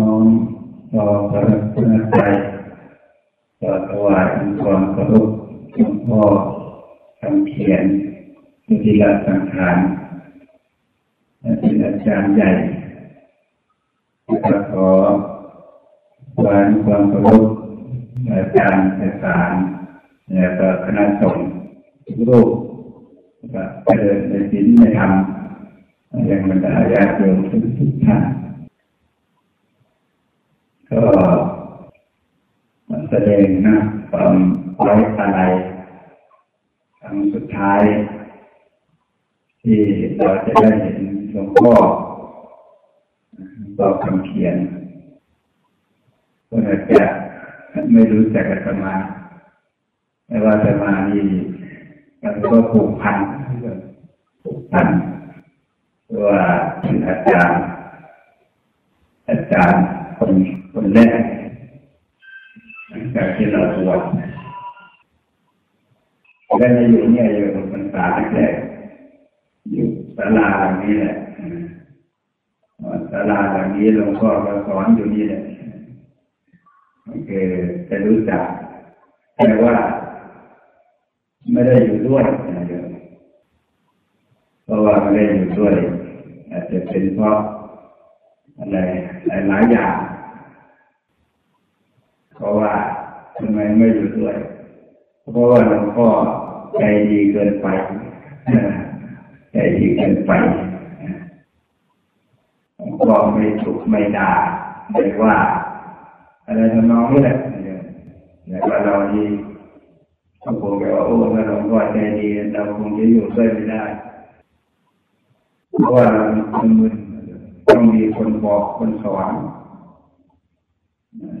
น้องต่อพระรัตนตรัยต่อถวายความเคารพหลวงพ่อทำเขียนสุธิรัตน์สังขารและเป็นอาจารย์ใหญ่ขอถวายความเคารพอาจารย์อาจารย์และคณะสงฆ์ทุกรูปก็เจริญในศีลในธรรมยังบรรดาญาติโยมทุกท่าน ก็แสดงนะความไว้อะไรครั้งสุดท้าย ที่เราจะได้เห็นหลวงพ่อบอกคำเขียนคนอาจจะไม่รู้จักอาตมาแต่ว่าอาตมานี่มันก็ผูกพันผูกพันเพราะว่าเป็นอาจารย์ อาจารย์คน คนแรกหลังจากที่เราบวชและในอยู่เนี่ยอยู่พรรษาแรกอยู่ศาลาหลังนี้แหละศาลาหลังนี้หลวงพ่อก็สอนอยู่นี่แหละคือจะรู้จักแต่ว่า ไม่ได้อยู่ด้วยนะโยมเพราะว่าไม่ได้อยู่ด้วยอาจจะเป็นเพราะอะไรหลายอย่าง เพราะว่าทำไมไม่อยู่ด้วย เพราะว่าหลวงพ่อใจดีเกินไปใจดีเกินไปหลวงพ่อไม่ถูกไม่ด่าไม่ว่า อะไรทำนองนี้แหละแต่ว่าเราดีเขาคงจะว่าโอ้ถ้าหลวงพ่อใจดีเราคงจะอยู่ด้วยไม่ได้เพราะว่าเราเป็นมือต้องมีคนบอกคนสอน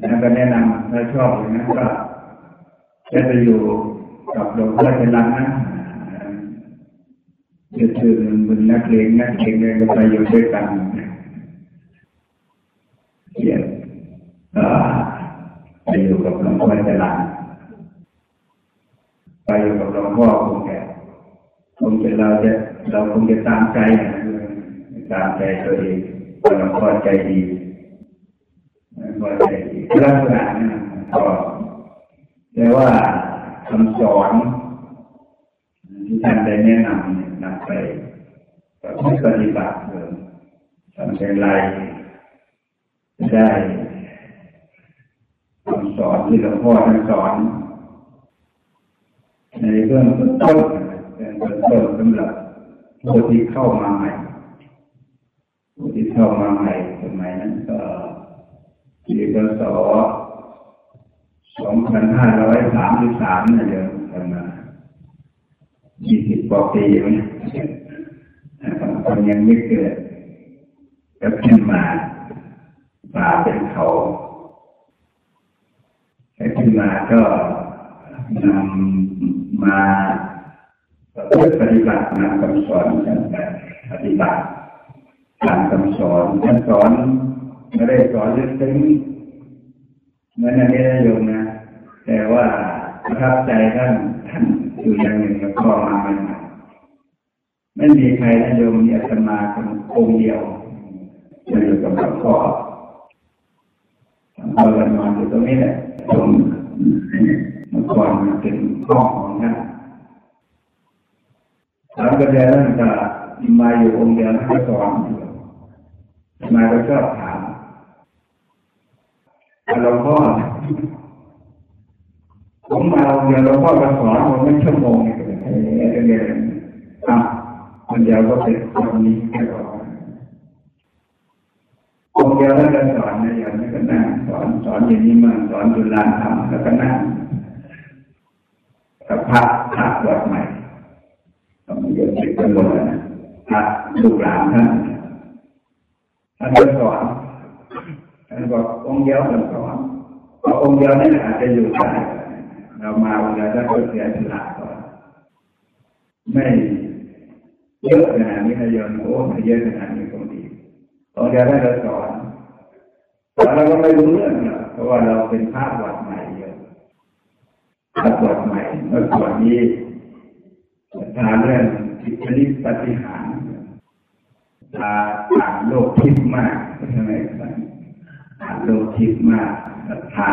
แล้วก็แนะนำถ้าชอบอย่างนั้นก็จะไปอยู่กับหลวงพ่อเจรัญนะจะถือมันเป็นนักเลงนักเลงเลยก็ไปอยู่ด้วยกันเขียไปอยู่กับหลวงพ่อเจรัญไปอยู่กับหลวงพ่อคงจะคงจะเราจะเราคงจะตามใจตามใจตัวเองหลวงพ่อใจดีหลวงพ่อใจ ลักษณะนั้นก็แต่ว่าคำสอนที่ท่านได้แนะนำเนี่ยนำไปปฏิบัติเลยทำเป็นไรได้คำสอนที่หลวงพ่อท่านสอน ในเรื่องต้นเป็นต้นสำหรับผู้ที่เข้ามาใหม่ผู้ที่เข้ามาใหม่สมัยนั้นก็ ปีพศสองพันห้าร้อยสามสิบสามนะเดี๋ยวประมาณยี่สิบกว่าปีมั้งคนยังไม่เกิดก็ขึ้นมาป่าเป็นเขาขึ้นมาก็นำมาเพื่อปฏิบัตินำคำสอนกันปฏิบัติตามคำสอนท่านสอน ไม่ได้สอนลึกซึ้งเหมือนอันนี้นะโยมนะ แต่ว่าประทับใจท่านท่านอยู่อย่างหนึ่งแล้วก็มาใหม่ไม่มีใครนะโยมมีอาตมาคนองเดียวจะอยู่กับหลวงพ่อเราเรานอนอยู่ตรงนี้แหละตรงเมื่อก่อนมันเป็นห้องของท่านแล้วก็เดินนั่นก็มาอยู่องค์เดียวท่านก็สอนมาก็ชอบถาม หลวงพ่อผมมาเดี๋ยวหลวงพ่อมาสอนผมไม่ชั่วโมงเนี่ยเดี๋ยอะคนเดียวก็เป็นคนนี้แค่ก่อนองเดียวแล้วก็สอนนะอย่างนี้ก็นั่งสอนสอนอย่างนี้มาสอนจุฬาธรรมแล้วก็นั่งกับพระพระบวชใหม่ต้องมีเยอะติดกันหมดนะพระลูกหลานท่านท่านก็สอน ท่านบอกองค์เดียวท่านสอนพอองค์เดียวนี่อาจจะอยู่ได้เรามาเวลาถ้าเสียสละก่อนไม่เยอะขนาดนี้นะโยมโอ้ไม่เยอะขนาดนี้คงดีตอนเดียวได้เราสอนแต่เราก็ไม่รู้เรื่องนะเพราะว่าเราเป็นภาพวัดใหม่เยอะภาพวัดใหม่เมื่อก่อนนี้ทาเรื่องอิทธิฤทธิปฏิหารตาอ่านโลกทิพย์มากใช่ไหมครับ โลกทิพย์มากศรัทธา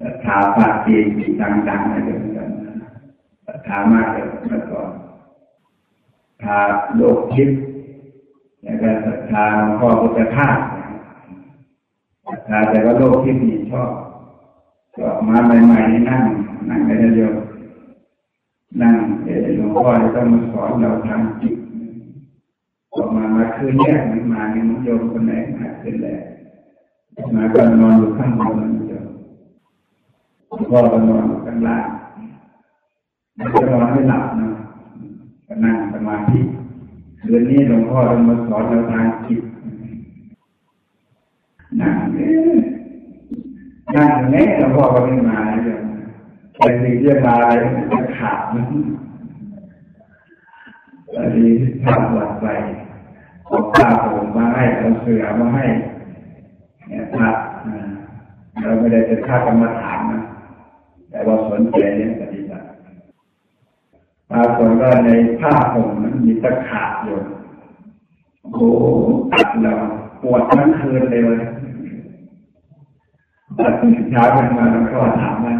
ศรัทธาภาคจีนต่างๆอะไรต่างๆศรัทธามากเลยเมื่อก่อนศรัทธาโลกทิพย์แล้วก็ศรัทธาพ่อพุทธทาสศรัทธาแต่ว่าโลกทิพย์มีชอบก็มาใหม่ๆนี่นั่งนั่งกันเยอะนั่งเดี๋ยวหลวงพ่อจะต้องมาสอนเราทางจิตออกมามาคืนแยกมันมาเนี่ยมันโยมคนไหนมาคืนแรก มาก็นอนอยู่ข้างบนมันจะพ่อก็นอนอยู่ข้างล่างมันจะนอนไม่หลับนะก็นั่งสมาธิคืนนี้หลวงพ่อจะมาสอนเราทางจิตนั่งเนี่ยนั่งอย่างนี้หลวงพ่อก็ไม่มาเลยแต่สิ่งที่มาอะไรจะขาดมันอันนี้ทำหลักไปเอาผ้าผมมาให้เอาเสือมาให้ เนี่ยพระเราไม่ได้เป็นข้ากรรมฐานนะแต่ว่าสนใจเรื่องปฏิบัติปรากฏว่าในผ้าผมมันมีตะขาบอยู่โอ้ตัดเราปวดทั้งคืนเลยตัดเช้าขึ้นมาแล้วก็ถามว่า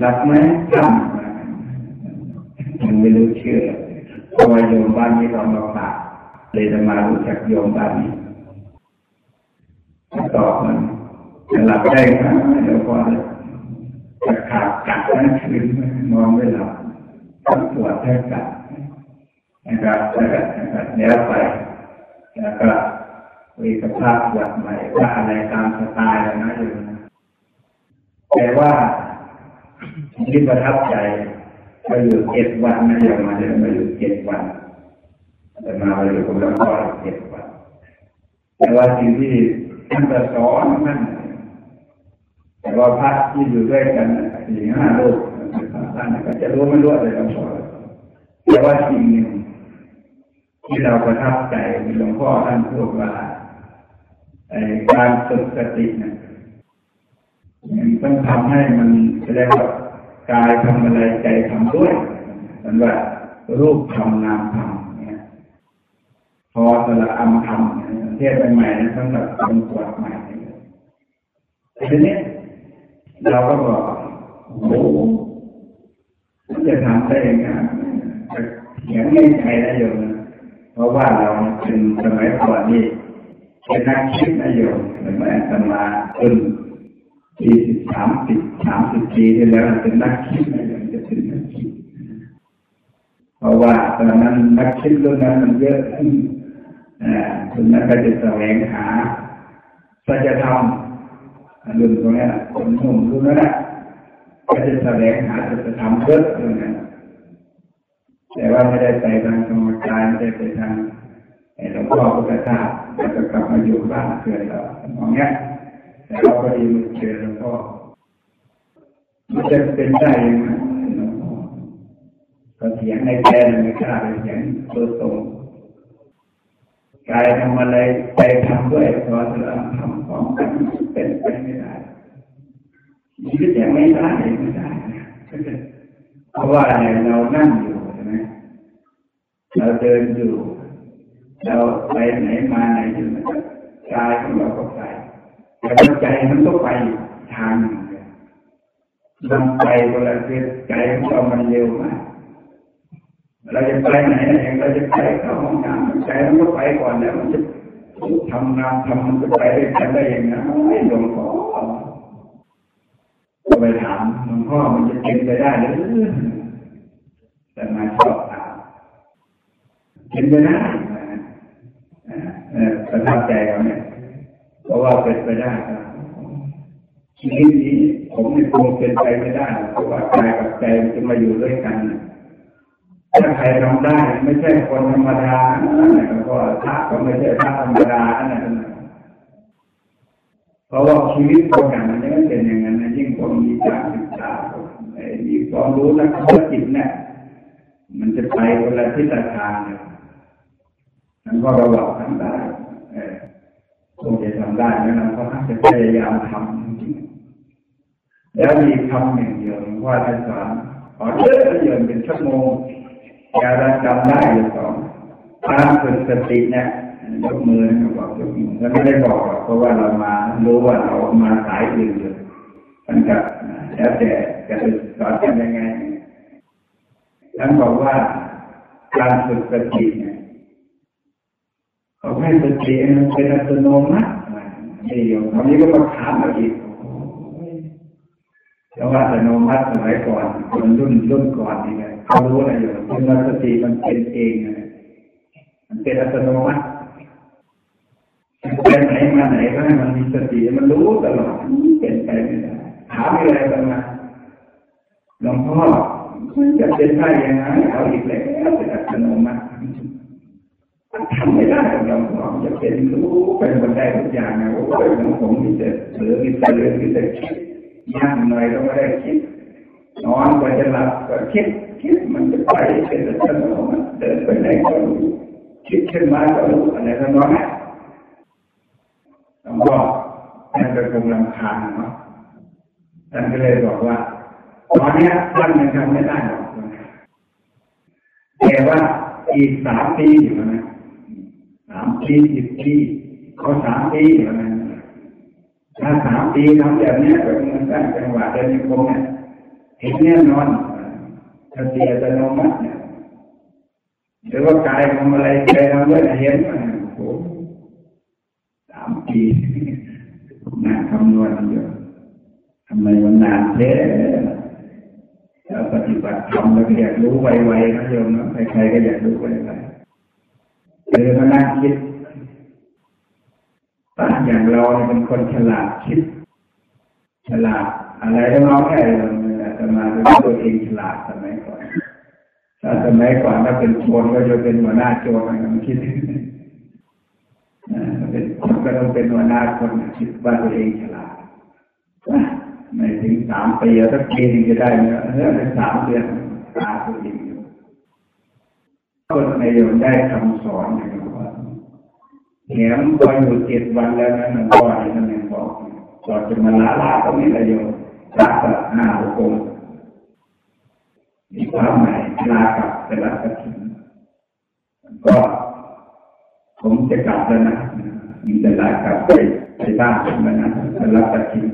หลับไหมจำมันไม่รู้เชื่อเพราะว่าโยมบ้านนี้เขามาฝากเลยจะมารู้จักโยมบ้านนี้ ตอบมันจะหลับได้ไหมเดี๋ยวพอจะขาดกัดทั้งคืนนอนไม่หลับต้องปวดแทบกัดนะครับนะครับแล้วไปแล้วก็วีสภาพปวดใหม่ว่าอะไรตามสไตล์นะอยู่นะแต่ว่าที่ประทับใจมาอยู่เจ็ดวันนะอย่ามาเดินมาอยู่เจ็ดวันแต่มาอยู่กับหลวงพ่อเจ็ดวันแต่ว่าสิ่งที่ ท่านจะสอนนั่นแต่ว่าพระที่อยู่ด้วยกันสี่ห้าลูกท่านก็จะรู้ไม่รู้อะไรหลวงพ่อแต่ว่าสิ่งหนึ่งที่เราประทับใจหลวงพ่อท่านพูดว่าการฝึกสติเนี่ยมันต้องทำให้มันจะได้ว่ากายทำอะไรใจทำด้วยมันว่ารูปทำนามทำเนี่ยพอสละอัมทำเเทศใหม่ๆนะสำหรับคนปวดใหม่ทีนี้เราก็บอกโอ้มันจะทำได้ยังไงเขียนไม่ใช่นะโยมเพราะว่าเราเป็นสมัยก่อนนี่เป็นนักคิดนะโยมสมัยสมาขึ้นสี่สิบสามสิบสามสิบปีที่แล้วเป็นนักคิดนะโยมจะเป็นนักคิดเพราะว่าตอนนั้นนักคิดรุ่นนั้นมันเยอะขึ้น คุณนั้นก็จะแสวงหาสัจธรรมรุ่นตรงนี้คนหนุ่มรุ่นนั้นก็จะแสวงหาสัจธรรมเยอะเลยนะแต่ว่าไม่ได้ไปทางธรรมกายไม่ได้ไปทางหลวงพ่อพุทธทาสแล้วก็กลับมาอยู่บ้านเกิดเรามองเงี้ยแต่เราก็ดีมันเจอหลวงพ่อมันจะเป็นได้ยังไงก็เสียงในใจไม่กล้าไปเสียงตัวตรง กายทำอะไรใจทำด้วยพอเราทำของกันเป็นไปไม่ได้ชีวิตยังไม่ได้ไม่ได้เพราะว่าเรานั่งอยู่ใช่ไหมเราเดินอยู่ เราไปไหนมาไหนอยู่กายของเราก็ไปแต่ใจมันก็ไปทางหนึ่งมันไปเวลาคือใจของเรามันเร็วมาก เราจะไปไหนองเราจะไปเข้าห้องน้ำใจมันก็ไปก่อนแล้วมันจะทำงานทำมันก็ไปได้กันได้ยังไงไม่หลวงพ่อก็ไปถามหลวงพ่อมันจะเป็นไปได้หรือแต่มาชอบถามเป็นไปได้ประทับใจเราเนี่ยเพราะว่าเป็นไปได้ชีวิตนี้ผมไม่คงเป็นไปไม่ได้เพราะว่ากายกับใจมันจะมาอยู่ด้วยกัน ถ้าใครทำได้ไม่ใช่คนธรรมดาแล้วก็พระก็ไม่ใช่พระธรรมดาอันนั้นเพราะว่าชีวิตคนอย่างนั้นเป็นอย่างนั้นยิ่งคนมีการศึกษามีความรู้นักธุรกิจเนี่ยมันจะไปคนละทิศทางเลยมันก็เราบอกทำได้คงจะทำได้นะเราก็จะพยายามทำจริงแล้วมีคำหนึ่งเดียวว่าท่านสอนขอเยอะเยอะเป็นชั่วโมง อย่าจำได้หรือเปล่าการฝึกสติเนี่ยยกมือนะครับบอกยกมือแล้วไม่ได้บอกเพราะว่าเรามารู้ว่าเรามาสายอื่นอยู่กับแล้วแต่จะสอนกันยังไงท่านบอกว่าการฝึกสติเนี่ยเขาให้สติมันเป็นอัตโนมัตินี่ยู่ตอนนี้ก็มาถามมาอีกแต่ว่าอัตโนมัติสมัยก่อนคนรุ่นรุ่นก่อนนี่ไง เขารู้อะไรอยู่เป็นสติมันเป็นเองมันเป็นอัตโนมัติไปไหนมาไหนก็ให้มันมีสติมันรู้ตลอดเป็นไปไม่ได้ถามอะไรกันมาหลวงพ่อจะเป็นได้ยังไงเอาอีกแล้วเป็นอัตโนมัติทำไม่ได้หลวงพ่อจะเป็นรู้เป็นบันไดทุกอย่างนะโอ้ยหลวงผมมีแต่เหลือมีแต่เหลือมีแต่คิดยากหน่อยก็ไม่ได้คิดนอนก็จะหลับก็คิด มันจะไปเป็นอัตโนมัติเดินไปไหนก็รู้คิดขึ้นมาก็รู้อะไรทั้งนั้นหลวงพ่อท่านก็คงลำคาญเนาะท่านก็เลยบอกว่าตอนนี้ท่านยังทำไม่ได้หรอกแต่ว่าอีกสามปีอยู่นะสามปีสิบปีเขาสามปีอยู่นะถ้าสามปีทำแบบนี้ก็มันสร้างจังหวะเดินคงเนี่ยเห็นแน่นอน ถ้าเสียจะนมัติเนี่ยหรือว่ากายทำอะไรใจทำด้วยเห็นโอ้สามปีน่าคำนวณเยอะทำไมมันนานเท่แล้วปฏิบัติทำแล้วอยากรู้ไวๆนะโยมนะใครๆก็อยากรู้ไวๆเลยมานั่งคิดถ้าอย่างเราเป็นคนฉลาดคิด ฉลาดอะไรก็น้องแค่เราะมาเป็นตัวเองฉลาดสมัยก่อนถ้าสมัยก่อนถ้าเป็นโจรก็จะเป็นหัวหน้าโจรมันคิดเป็นคนก็ต้องเป็นหัวหน้าคนคิดว่าตัวเองฉลาดไม่ถึงสามปีสักปีนึงจะได้เนี่ยเอเป็นสามเดือนตาตัวเองอยู่คนในโยมได้คำสอนอย่างว่าแถมพออยู่เจ็ดวันแล้วนะหลวงพ่อที่ท่านยังบอกก่อนจะมาลาลาตรงนี้ละโยม ลากับห้าหกองมีความหมายลากับแต่ละกฐินก็ผมจะกลับแล้วนะมีแต่ลากลับไปไปบ้านผมนะแต่ละกฐิน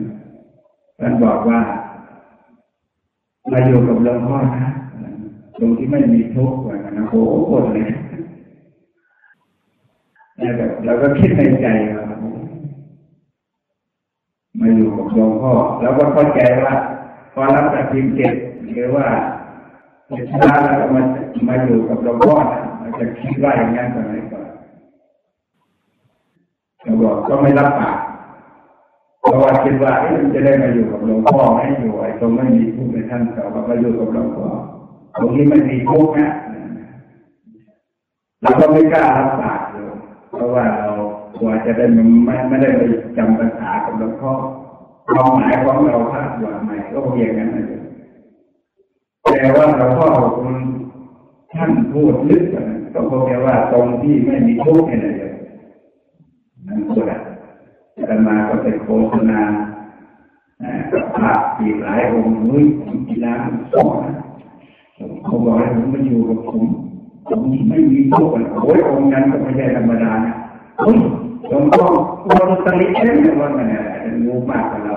ท่านบอกว่ามาอยู่กับหลวงพ่อนะตรงที่ไม่มีทุกข์ว่านะโอ้โหเลยแล้วเราก็คิดในใจว่า มาอยู่กับหลวงพ่อแล้วก็เข้าใจว่าพอรับจากทีมเจ็ดหรือว่าชนะแล้วก็มามาอยู่กับหลวงพ่อมันจะคิดว่าอย่างนั้นสมัยก่อนเราบอกก็ไม่รับปากเพราะว่าคิดว่ามันจะได้มาอยู่กับหลวงพ่อไม่อยู่ไอ้ตรงไม่มีทุกข์ในท่านเก่ามาอยู่กับหลวงพ่อตรงนี้ไม่มีทุกข์นะเราก็ไม่กล้ารับปากเลยเพราะว่าเรา กลัวจะได้ไม่ไม่ได้ไปจำภาษากับหลวงพ่อความหมายของเราคาดหวังใหม่ก็เพียงนั้นเองแต่ว่าหลวงพ่อคุณท่านพูดลึกกว่านั้นก็คงจะว่าตรงที่ไม่มีทุกข์อะไรเลยนั่นคืออะแต่มาก็ไปโฆษณากับพระอีกหลายองค์เฮ้ยกีฬาสอนเขาบอกให้ผมมาอยู่กับผมผมไม่มีโทษโอ้ยองค์นั้นก็ไม่ใช่ธรรมดานะเฮ้ย หลวงพ่อเราตลิใช่ไหมว่ามันรู้มากกว่าเรา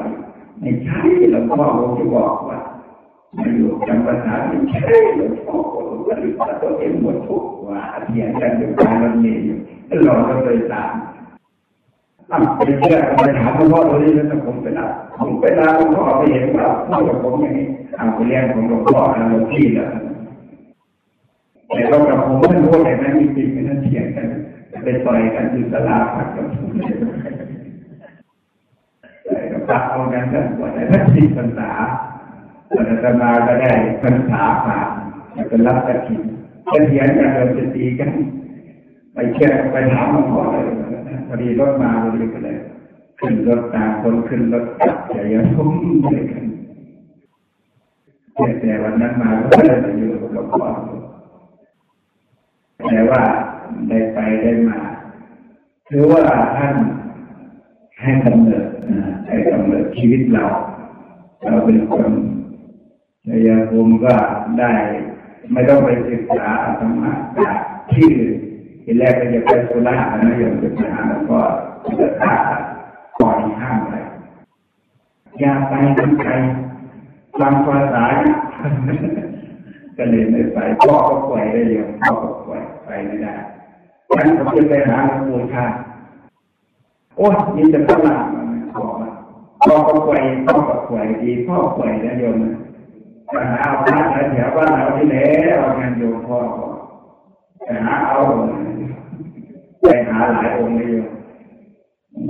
ไม่ใช่หลวงพ่อผมจะบอกว่ามาอยู่จำภาษาไม่ใช่หลวงพ่อผมปฏิบัติตัวเองหมดทุกว่าเทียนกันอยู่การมันมีอยู่เราก็เลยตามอะไปเชื่อไปถามหลวงพ่อตัวนี้แล้วผมไปรับผมไปรับหลวงพ่อไปเห็นว่าพ่อกับผมอย่างนี้เอาไปเรียนของหลวงพ่อหลวงพี่แล้วแต่เรากับผมไม่รู้แต่นั้นมีจริงไม่นั่นเถียงกัน ไปต่อยกันอยู่ตลาดกับผมแต่กับพระเอากันกันกว่าแต่ถ้าสิภาษาแต่จะมาก็ได้ภาษาผ่านจะรับกระถิ่นจะเถียงกันเราจะตีกันไปเชื่อไปถามหลวงพ่อเลยพอดีรถมาพอดีก็เลยขึ้นรถตามคนขึ้นรถกลับอย่าอย่ทุ่มเลยกันแต่วันนั้นมาก็ได้ไปอยู่กับหลวงพ่อแต่ว่า ได้ไปได้มาถือว่าท่านให้กำเนิดให้กำเนิดชีวิตเรา เราเป็นคนชยภูมิก็ได้ ไม่ต้องไปศึกษาธรรมะจากที่อื่นทีแรกก็จะไปสุราษฎร์นะยมจะไปหาแล้วก็จะตาก่อนห้ามไปอย่าไปทางไกลฟังภาษาก็เลยไม่ไปพ่อก็ปล่อยได้เยอะพ่อก็ปล่อยไปไม่ได้ ฉันก็จะไปหาหลวงปู่ชาโอ้ยนี่จะฝรั่งพ่อพ่อก็ปล่อยพ่อก็ปล่อยดีพ่อปล่อยนะโยมไปหาเอาพระแถวบ้านเราที่ไหนเอางานโยมพ่อไปหาเอาไปหาหลายองค์เลยโยม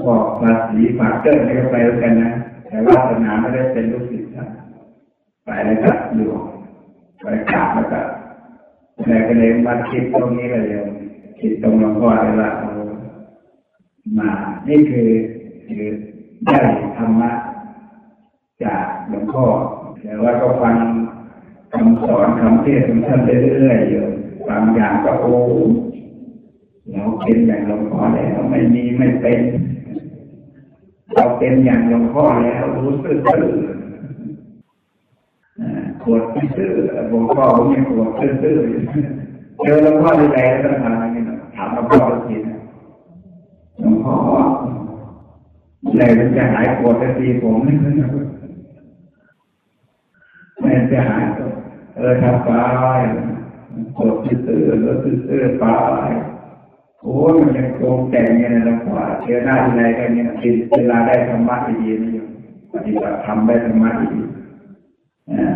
พ่อภาษีฝากเกิดให้ไปแล้วกันนะแต่ว่าศาสนาไม่ได้เป็นลูกศิษย์ท่านไปแล้วก็อยู่ไปกราบแล้วก็แล้วก็เลยมาคิดตรงนี้เลยโยม คิดตรงหลวงพ่อเลยว่าเอามา นี่คือคือได้ธรรมะจากหลวงพ่อแต่ว่าก็ฟังคำสอนคำเทศน์ของท่านเรื่อยๆอยู่บางอย่างก็โอ้เราเป็นอย่างหลวงพ่อแล้วไม่มีไม่เป็นเราเป็นอย่างหลวงพ่อแล้วรู้สึกตื้อขวดตื้อหลวงพ่อผมยังขวดตื้อ เจอหลวงพ่อในใจแล้วทำอะไรนี่ถามหลวงพ่อทีนะหลวงพ่ออะไรมันจะหายปวดสักทีผมไม่รู้นะไม่จะหายเออทำไปปวดตื้อแล้วตื้อไปโอ้ยมันยังโกงแต่งเนี่ยนะหลวงพ่อเจอหน้าที่ไหนกันเนี่ยกินเวลาได้ธรรมะดีๆนี่อยู่ปฏิบัติทำได้ธรรมะดีอ่า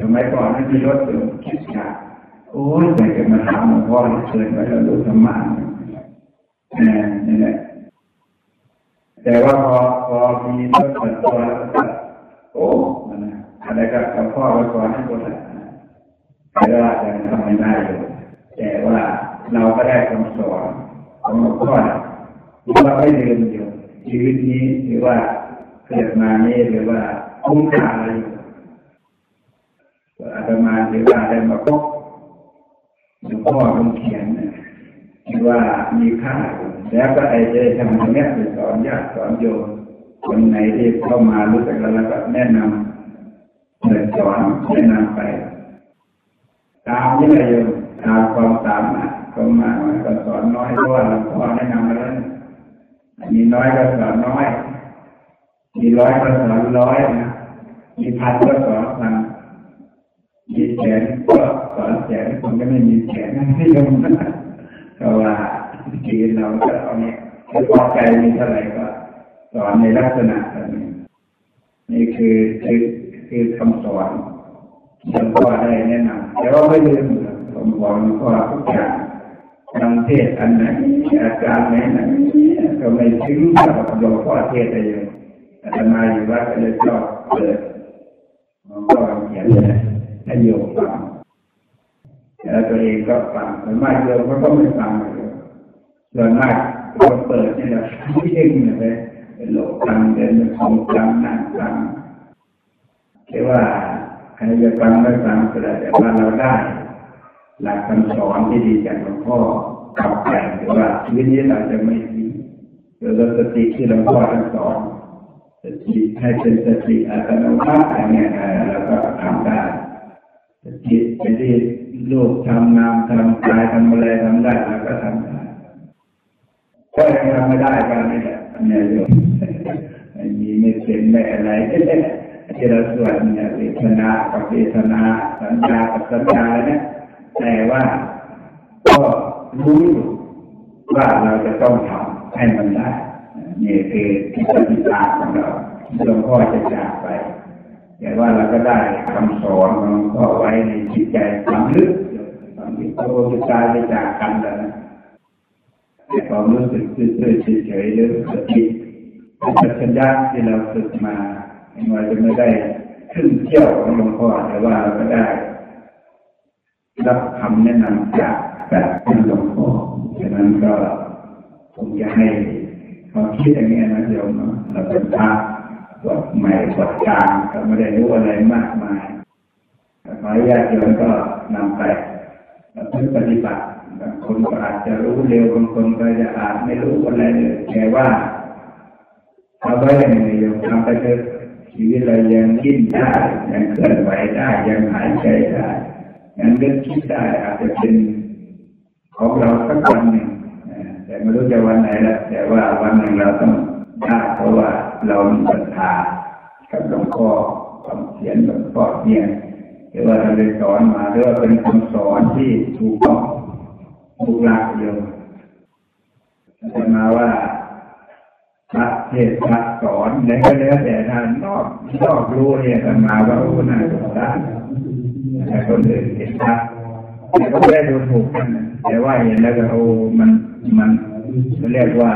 สมัยก่อนไม่มีรถอยู่คิดอยาก โอ้ยแต่จะมาถามหลวงพ่อเกินไปแล้วรู้ธรรมะนี่นี่แหละแต่ว่าพอพอมีรถเปิดตัวแล้วก็โอ้นะอะไรก็หลวงพ่อไว้ก่อนให้หมดแหละแต่ว่ายังทำไม่ได้อยู่แต่ว่าเราก็ได้คำสอนของหลวงพ่อถือว่าไม่ลืมอยู่ชีวิตนี้ถือว่าเกิดมานี่หรือว่าคุ้มค่าอะไรอยู่อาตมาถือว่าได้มาพบ หลวงพ่อคงเขียนถือว่ามีค่า แล้วก็ไอ้เจทำตรงนี้ไปสอนญาติสอนโยมคนไหนที่เข้ามารู้จักแล้วแล้วก็แนะนำเดินสอนแนะนำไป ตามนี่เลยโยมตามความสามารถก็มาก็สอนน้อยเพราะว่าหลวงพ่อแนะนำมาแล้วมีน้อยก็สอนน้อย มีร้อยก็สอนร้อยนะมีพันก็สอนพัน แสนก็สอนแสนคนก็ไม่มีแสนให้ยมเพราะว่าชีวิตเราก็เอาเนี่ยพอใจมีเท่าไหร่ก็สอนในลักษณะแบบนี้นี่คือคือคือคำสอนหลวงพ่อได้แนะนำแต่ว่าไม่ลืมผมบอกหลวงพ่อทุกอย่างทางเทศอันไหนอาการไหนไหนก็ไม่ถึงกับหลวงพ่อเทศเลยอาตมาอยู่วัดก็เลยชอบเปิดหลวงพ่อเขียนเลย ให้โยมฟังแล้วตัวเองก็ฟังส่วนมากโยมก็ต้องไม่ฟังเลยส่วนมากคนเปิดนี่แหละเองเนี่ยเป็นโลกฟังเดินเป็นของฟังนั่งฟังแค่ว่าใครจะฟังไม่ฟังก็ได้แต่ว่าเราได้ หลักคำสอนที่ดีจากหลวงพ่อกลับไปแต่ว่าชีวิตนี้เราจะไม่มีโดยสติที่หลวงพ่อท่านสอนสติให้เป็นสติอัตโนมัติอะไรเนี่ยเราก็ทำได้ สติเป็นที่ลูกทำงามทำกายทำอะไรทำได้เราก็ทำได้ก็ยังทำไม่ได้กันนี่แหละเนี่ยโยมไม่มีไม่เป็นไม่อะไรที่เราสวดเนี่ยเวทนากับเวทนาสัญญากับสัญญาเนี่ยแต่ว่าก็รู้อยู่ว่าเราจะต้องทำให้มันได้นี่คือที่ปฏิบัติของเราหลวงพ่อจะจากไป แต่ว่าเราก็ได้คำสอนของหลวงพ่อไว้ในจิตใจฝังลึกฝังลึกพระองค์จะไปจากกันแล้วนะแต่ความรู้สึกซื่อๆเฉยๆหรือสติปัญญาที่เราฝึกมาเราจะไม่ได้ขึ้นเที่ยวของหลวงพ่อแต่ว่าเราก็ได้ รับคำแนะนำจากแบบท่านหลวงพ่อฉะนั้นก็ผมจะให้ความคิดอย่างนี้นะโยมเราเป็นพระ บทใหม่บทกลางก็ไม่ได้รู้อะไรมากมายขออนุญาตโยมก็นำไปแล้วพึ่งปฏิบัติบางคนก็อาจจะรู้เร็วบางคนก็จะอาจไม่รู้อะไรเลยแต่ว่าเอาไว้อย่างไรโยมทำไปเถอะชีวิตเรายังคิดได้ยังเคลื่อนไหวได้ยังหายใจได้ยังนึกคิดได้อาจจะเป็นของเราสักวันหนึ่งแต่ไม่รู้จะวันไหนละแต่ว่าวันหนึ่งเราต้องได้เพราะว่า เรามีศรัทธากับหลวงพ่อคำเขียนหลวงพ่อเนี่ยหรือว่าท่านได้สอนมาหรือว่าเป็นคำสอนที่ถูกต้องถูกหลักเดียวแต่มาว่าพระเทศพระสอนไหนก็แล้วแต่ท่านนอกนอกรู้เนี่ยท่านมาว่าโอ้น่าสงสารแต่คนอื่นเห็นพระแต่ก็ไม่ได้ดูถูกกันนแต่ว่าเห็นแล้วก็โอ้มันมันเรียกว่า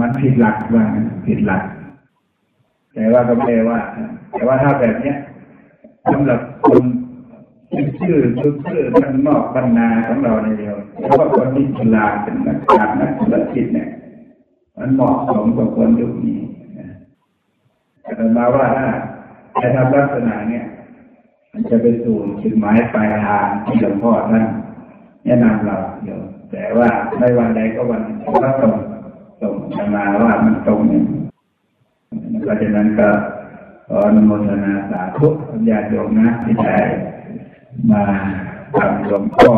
มันผิดหลักว่าผิดหลัก แต่ว่าก็ไม่ได้ว่า แต่ว่าถ้าแบบเนี้ยสำหรับคนชื่อชื่อชื่อท่านนอกบรรณาของเราในเดียวเพราะว่าคนที่ฉลาดเป็นนักการนักธุรกิจเนี่ย มันเหมาะสมกับคนยุคนี้แต่มาว่าถ้าทำลักษณะเนี้ยมันจะไปสู่จุดหมายปลายทางที่หลวงพ่อท่านแนะนำเราอยู่แต่ว่าไม่วันใดก็วันหนึ่งก็ตรงตรงมาว่ามันตรงเนี่ย เพราะฉะนั้นก็ขออนุโมทนาสาธุญาติโยมนะที่ได้มาทำหลวงพ่อ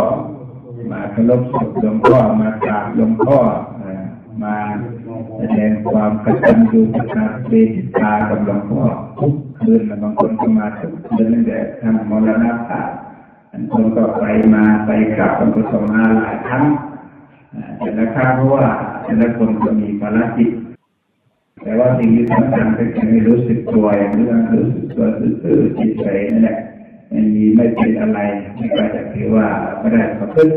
มาเคารพศพหลวงพ่อมากราบหลวงพ่อมาแสดงความกตัญญูกตเวทิตากับหลวงพ่อทุกคืนและบางคนก็มาทุกคืนตั้งแต่ท่านมรณภาพบางคนก็ไปมาไปกลับบางคนก็มาหลายครั้งแต่ละครั้งเพราะว่าแต่ละคนก็มีภารกิจ แต่ว่าสิ่งที่สำคัญคือการรู้สึกตัวอย่างนี้ก็รู้สึกตัวซื่อๆจิตใจนั่นแหละมันมีไม่เป็นอะไรไม่ก็จะถือว่าไม่ได้ประพฤติ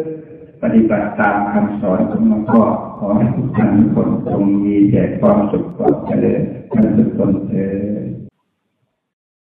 ปฏิบัติตามคำสอนของหลวงพ่อขอให้ทุกท่านทุกคนจงมีแต่ความสุขความเจริญความสุขคนเถิด